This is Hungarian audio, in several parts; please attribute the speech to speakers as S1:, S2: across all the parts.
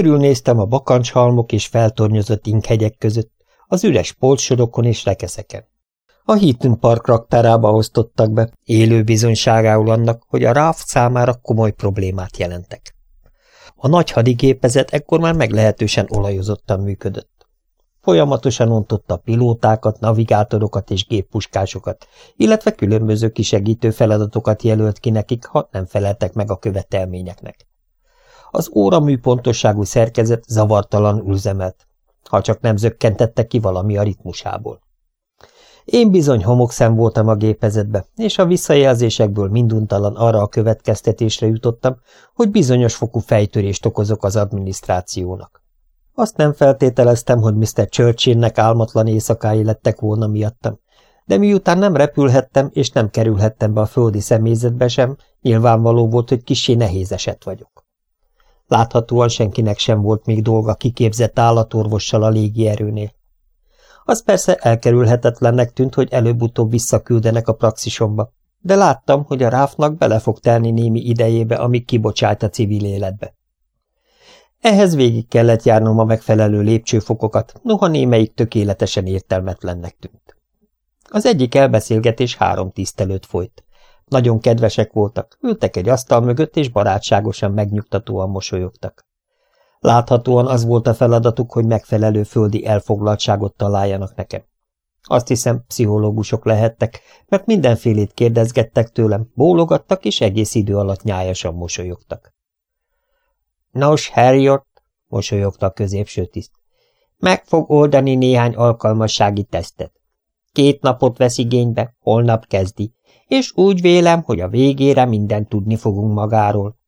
S1: Körülnéztem a bakancshalmok és feltornyozott inkhegyek között, az üres polcsorokon és rekeszeken. A Heaton Park raktárába osztottak be, élő bizonyságául annak, hogy a ráf számára komoly problémát jelentek. A nagy hadigépezet ekkor már meglehetősen olajozottan működött. Folyamatosan ontotta pilótákat, navigátorokat és géppuskásokat, illetve különböző kisegítő feladatokat jelölt ki nekik, ha nem feleltek meg a követelményeknek. Az óramű pontosságú szerkezet zavartalan üzemelt, ha csak nem zökkentette ki valami a ritmusából. Én bizony homokszem voltam a gépezetbe, és a visszajelzésekből minduntalan arra a következtetésre jutottam, hogy bizonyos fokú fejtörést okozok az adminisztrációnak. Azt nem feltételeztem, hogy Mr. Churchillnek álmatlan éjszakái lettek volna miattam, de miután nem repülhettem és nem kerülhettem be a földi személyzetbe sem, nyilvánvaló volt, hogy kisé nehéz eset vagyok. Láthatóan senkinek sem volt még dolga kiképzett állatorvossal a légierőnél. Az persze elkerülhetetlennek tűnt, hogy előbb-utóbb visszaküldenek a praxisomba, de láttam, hogy a ráfnak bele fog telni némi idejébe, amíg kibocsájt a civil életbe. Ehhez végig kellett járnom a megfelelő lépcsőfokokat, noha némelyik tökéletesen értelmetlennek tűnt. Az egyik elbeszélgetés három tisztelőt folyt. Nagyon kedvesek voltak, ültek egy asztal mögött, és barátságosan megnyugtatóan mosolyogtak. Láthatóan az volt a feladatuk, hogy megfelelő földi elfoglaltságot találjanak nekem. Azt hiszem, pszichológusok lehettek, mert mindenfélét kérdezgettek tőlem, bólogattak, és egész idő alatt nyájasan mosolyogtak. Nos, Harriot, mosolyogta a középső tiszt, meg fog oldani néhány alkalmassági tesztet. Két napot vesz igénybe, holnap kezdi, és úgy vélem, hogy a végére mindent tudni fogunk magáról.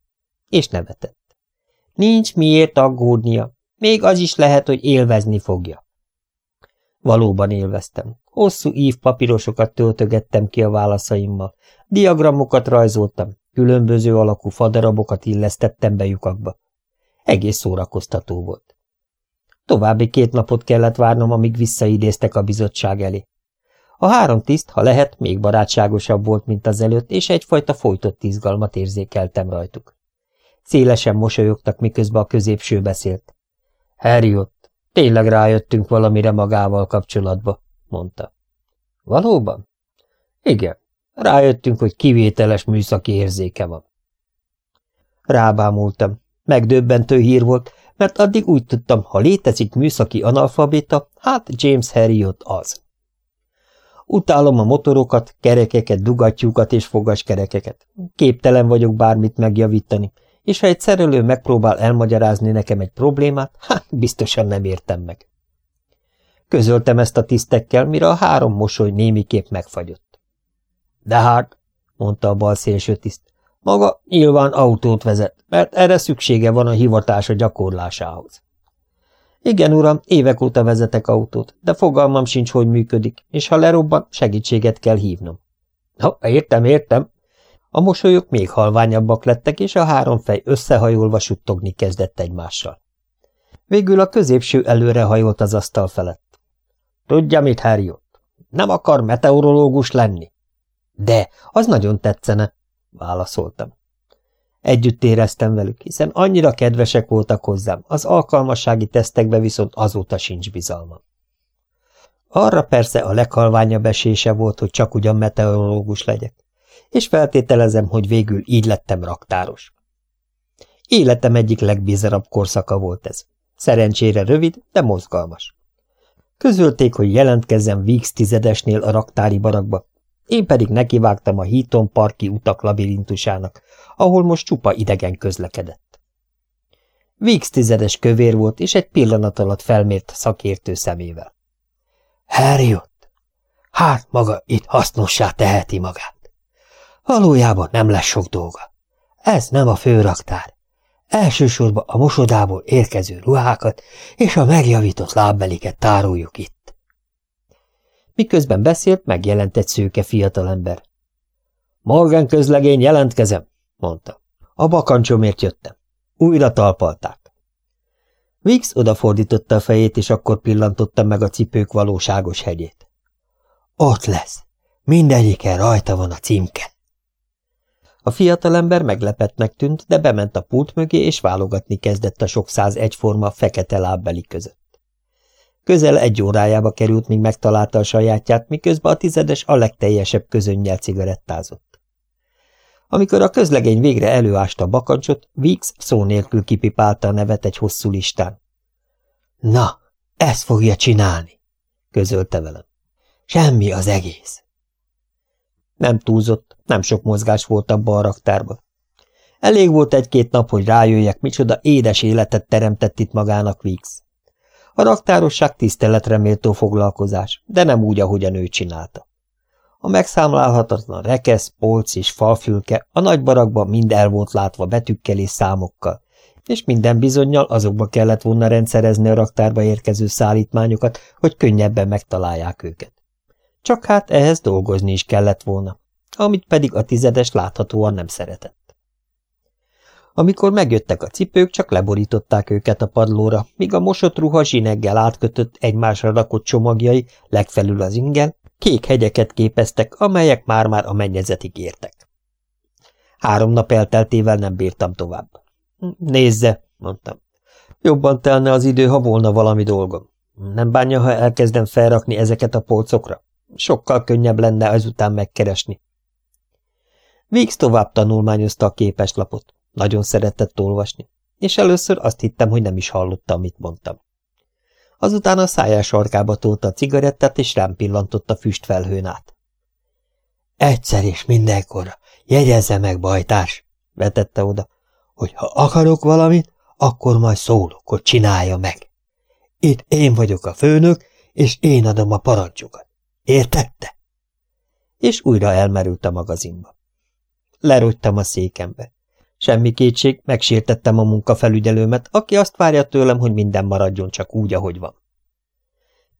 S1: És nevetett. Nincs miért aggódnia, még az is lehet, hogy élvezni fogja. Valóban élveztem. Hosszú ív papírosokat töltögettem ki a válaszaimmal, diagramokat rajzoltam, különböző alakú fadarabokat illesztettem be lyukakba. Egész szórakoztató volt. További két napot kellett várnom, amíg visszaidéztek a bizottság elé. A három tiszt, ha lehet, még barátságosabb volt, mint az előtt, és egyfajta folytott izgalmat érzékeltem rajtuk. Szélesen mosolyogtak, miközben a középső beszélt. Harriot, tényleg rájöttünk valamire magával kapcsolatba, mondta. Valóban? Igen, rájöttünk, hogy kivételes műszaki érzéke van. Rábámultam. Megdöbbentő hír volt, mert addig úgy tudtam, ha létezik műszaki analfabéta, hát James Harriot az. Utálom a motorokat, kerekeket, dugattyúkat és fogaskerekeket. Képtelen vagyok bármit megjavítani, és ha egy szerelő megpróbál elmagyarázni nekem egy problémát, hát biztosan nem értem meg. Közöltem ezt a tisztekkel, mire a három mosoly némiképp megfagyott. De hát, mondta a bal szélső tiszt, maga nyilván autót vezet, mert erre szüksége van a hivatása gyakorlásához. Igen, uram, évek óta vezetek autót, de fogalmam sincs, hogy működik, és ha lerobban, segítséget kell hívnom. Ha, értem, értem. A mosolyok még halványabbak lettek, és a három fej összehajolva suttogni kezdett egymással. Végül a középső előrehajolt az asztal felett. Tudja, mit Harriot? Nem akar meteorológus lenni? De, az nagyon tetszene, válaszoltam. Együtt éreztem velük, hiszen annyira kedvesek voltak hozzám, az alkalmassági tesztekbe viszont azóta sincs bizalmam. Arra persze a leghalványabb esése volt, hogy csak ugyan meteorológus legyek, és feltételezem, hogy végül így lettem raktáros. Életem egyik legbizarabb korszaka volt ez. Szerencsére rövid, de mozgalmas. Közölték, hogy jelentkezzem Víx tizedesnél a raktári barakba, én pedig nekivágtam a Híton parki utak labirintusának, ahol most csupa idegen közlekedett. Víx tizedes kövér volt, és egy pillanat alatt felmért szakértő szemével. Harriot! Hát maga itt hasznossá teheti magát. Valójában nem lesz sok dolga. Ez nem a főraktár. Elsősorban a mosodából érkező ruhákat és a megjavított lábbeliket tároljuk itt. Miközben beszélt, megjelent egy szőke fiatalember. Morgan közlegény, jelentkezem, mondta. A bakancsomért jöttem. Újra talpalták. Vix odafordította a fejét, és akkor pillantotta meg a cipők valóságos hegyét. Ott lesz. Mindegyiken rajta van a címke. A fiatalember meglepetnek tűnt, de bement a pult mögé, és válogatni kezdett a sok száz egyforma fekete lábbeli között. Közel egy órájába került, míg megtalálta a sajátját, miközben a tizedes a legteljesebb közönnyel cigarettázott. Amikor a közlegény végre előásta a bakancsot, Weeks szó nélkül kipipálta a nevet egy hosszú listán. – Na, ezt fogja csinálni! – közölte velem. – Semmi az egész. Nem túlzott, nem sok mozgás volt abban a raktárban. Elég volt egy-két nap, hogy rájöjjek, micsoda édes életet teremtett itt magának Weeks. A raktárosság tiszteletre méltó foglalkozás, de nem úgy, ahogy a nő csinálta. A megszámlálhatatlan rekesz, polc és falfülke a nagy barakban mind el volt látva betűkkel és számokkal, és minden bizonyal azokba kellett volna rendszerezni a raktárba érkező szállítmányokat, hogy könnyebben megtalálják őket. Csak hát ehhez dolgozni is kellett volna, amit pedig a tizedes láthatóan nem szeretett. Amikor megjöttek a cipők, csak leborították őket a padlóra, míg a mosott ruha zsineggel átkötött egymásra rakott csomagjai, legfelül az ingen, kék hegyeket képeztek, amelyek már-már a mennyezetig értek. Három nap elteltével nem bírtam tovább. Nézze, mondtam. Jobban telne az idő, ha volna valami dolgom. Nem bánja, ha elkezdem felrakni ezeket a polcokra? Sokkal könnyebb lenne ezután megkeresni. Vígsz tovább tanulmányozta a képeslapot. Nagyon szeretett olvasni, és először azt hittem, hogy nem is hallotta, amit mondtam. Azután a szájás sarkába tolta a cigarettát, és rám pillantott a füstfelhőn át. Egyszer és mindenkorra, jegyezze meg, bajtárs, vetette oda, hogy ha akarok valamit, akkor majd szólok, hogy csinálja meg. Itt én vagyok a főnök, és én adom a parancsokat. Értette? És újra elmerült a magazinba. Lerogytam a székembe. Semmi kétség, megsértettem a munkafelügyelőmet, aki azt várja tőlem, hogy minden maradjon csak úgy, ahogy van.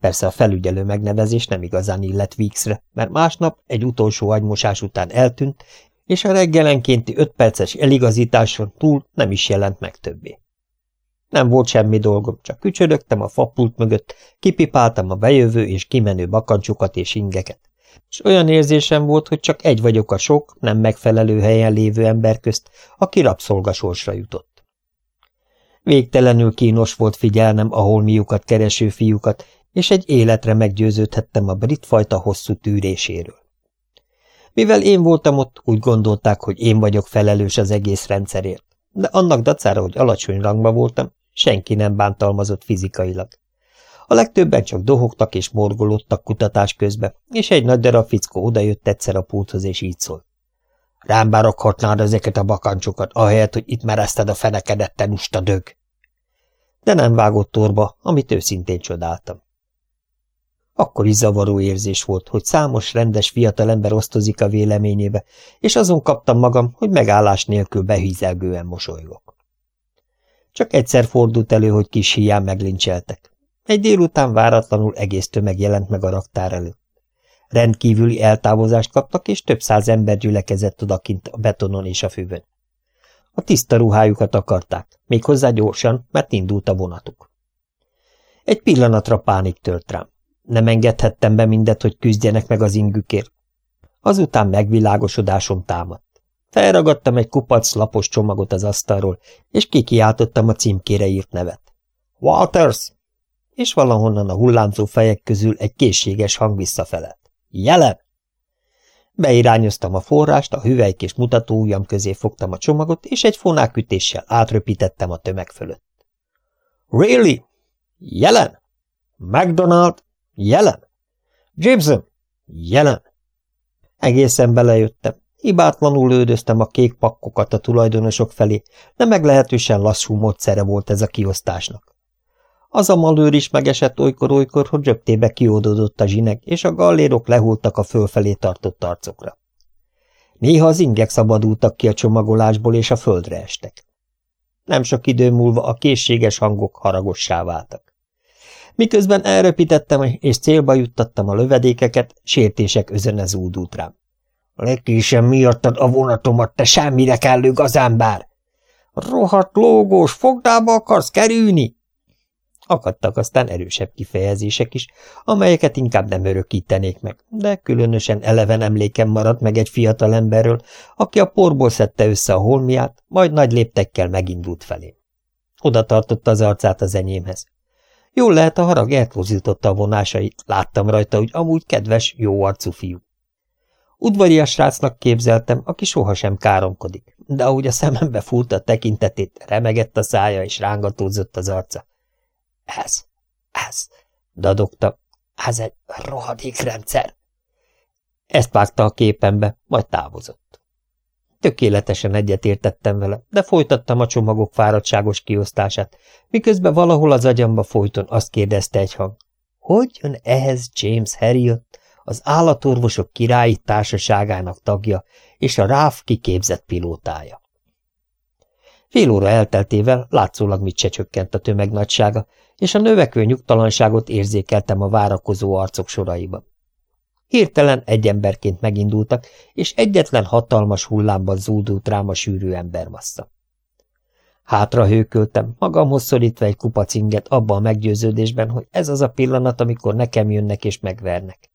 S1: Persze a felügyelő megnevezés nem igazán illett Víxre, mert másnap egy utolsó agymosás után eltűnt, és a reggelenkénti öt perces eligazításon túl nem is jelent meg többé. Nem volt semmi dolgom, csak kücsörögtem a fapult mögött, kipipáltam a bejövő és kimenő bakancsokat és ingeket és olyan érzésem volt, hogy csak egy vagyok a sok, nem megfelelő helyen lévő ember közt, aki rabszolgasorsra jutott. Végtelenül kínos volt figyelnem a holmiukat kereső fiúkat, és egy életre meggyőződhettem a brit fajta hosszú tűréséről. Mivel én voltam ott, úgy gondolták, hogy én vagyok felelős az egész rendszerért, de annak dacára, hogy alacsony rangban voltam, senki nem bántalmazott fizikailag. A legtöbben csak dohogtak és morgolódtak kutatás közbe, és egy nagy darab fickó odajött egyszer a pulthoz, és így szól. Rám berakhatnád ezeket a bakancsokat, ahelyett, hogy itt merezted a fenekedet, te dög. De nem vágott torba, amit őszintén csodáltam. Akkor is zavaró érzés volt, hogy számos rendes fiatalember osztozik a véleményébe, és azon kaptam magam, hogy megállás nélkül behízelgően mosolygok. Csak egyszer fordult elő, hogy kis hián meglincseltek. Egy délután váratlanul egész tömeg jelent meg a raktár előtt. Rendkívüli eltávozást kaptak, és több száz ember gyülekezett odakint a betonon és a füvön. A tiszta ruhájukat akarták, méghozzá gyorsan, mert indult a vonatuk. Egy pillanatra pánik tört rám. Nem engedhettem be mindet, hogy küzdjenek meg az ingükért. Azután megvilágosodásom támadt. Felragadtam egy kupac lapos csomagot az asztalról, és kikiáltottam a címkére írt nevet. Walters! És valahonnan a hullámzó fejek közül egy készséges hang visszafelett. Jelen! Beirányoztam a forrást, a hüvelykés mutató ujjam közé fogtam a csomagot, és egy fonákütéssel átröpítettem a tömeg fölött. Really? Jelen? McDonald? Jelen? Gibson? Jelen? Egészen belejöttem. Hibátlanul lődöztem a kék pakkokat a tulajdonosok felé, de meglehetősen lassú módszere volt ez a kiosztásnak. Az a malőr is megesett olykor-olykor, hogy röptébe kiódódott a zsinek, és a gallérok lehultak a fölfelé tartott arcokra. Néha az ingek szabadultak ki a csomagolásból, és a földre estek. Nem sok idő múlva a készséges hangok haragossá váltak. Miközben elröpítettem és célba juttattam a lövedékeket, sértések özene zúdult rám. Legkésem miattad a vonatomat, te semmire kellő gazember! Rohadt lógós, fogdába akarsz kerülni? Akadtak aztán erősebb kifejezések is, amelyeket inkább nem örökítenék meg, de különösen eleven emlékem maradt meg egy fiatal emberről, aki a porból szedte össze a holmiát, majd nagy léptekkel megindult felé. Oda tartotta az arcát az enyémhez. Jól lehet, a harag eltozította a vonásait, láttam rajta, hogy amúgy kedves, jó arcú fiú. Udvarias srácnak képzeltem, aki sohasem káromkodik, de ahogy a szemembe fúrta a tekintetét, remegett a szája és rángatózott az arca. Ez, ez, dadogta, ez egy rohadék rendszer. Ezt vágta a képembe, majd távozott. Tökéletesen egyetértettem vele, de folytattam a csomagok fáradtságos kiosztását, miközben valahol az agyamba folyton azt kérdezte egy hang. Hogy jön ehhez James Harriot, az állatorvosok királyi társaságának tagja és a ráf kiképzett pilótája? Fél óra elteltével látszólag mit se csökkent a tömeg nagysága, és a növekvő nyugtalanságot érzékeltem a várakozó arcok soraiban. Hirtelen egy emberként megindultak, és egyetlen hatalmas hullámban zúdult rám a sűrű embermassza. Hátra hőköltem, magamhoz szorítva egy kupac inget abban a meggyőződésben, hogy ez az a pillanat, amikor nekem jönnek és megvernek.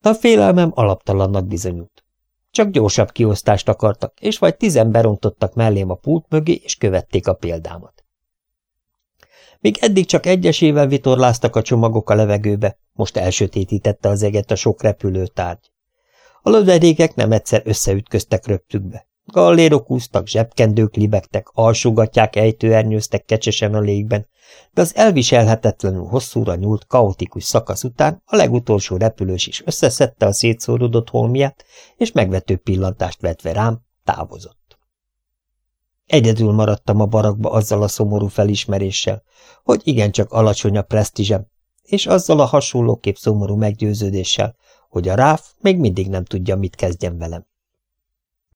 S1: De a félelmem alaptalannak bizonyult. Csak gyorsabb kiosztást akartak, és vagy tizen berontottak mellém a pult mögé, és követték a példámat. Míg eddig csak egyesével vitorláztak a csomagok a levegőbe, most elsötétítette az eget a sok repülőtárgy. A lövedékek nem egyszer összeütköztek röptükbe. Gallérok úsztak, zsebkendők libegtek, alsógatják ejtőernyőztek kecsesen a légben, de az elviselhetetlenül hosszúra nyúlt, kaotikus szakasz után a legutolsó repülős is összeszedte a szétszórodott holmiát, és megvető pillantást vetve rám, távozott. Egyedül maradtam a barakba azzal a szomorú felismeréssel, hogy igencsak alacsony a presztízsem, és azzal a hasonlóképp szomorú meggyőződéssel, hogy a ráf még mindig nem tudja, mit kezdjen velem.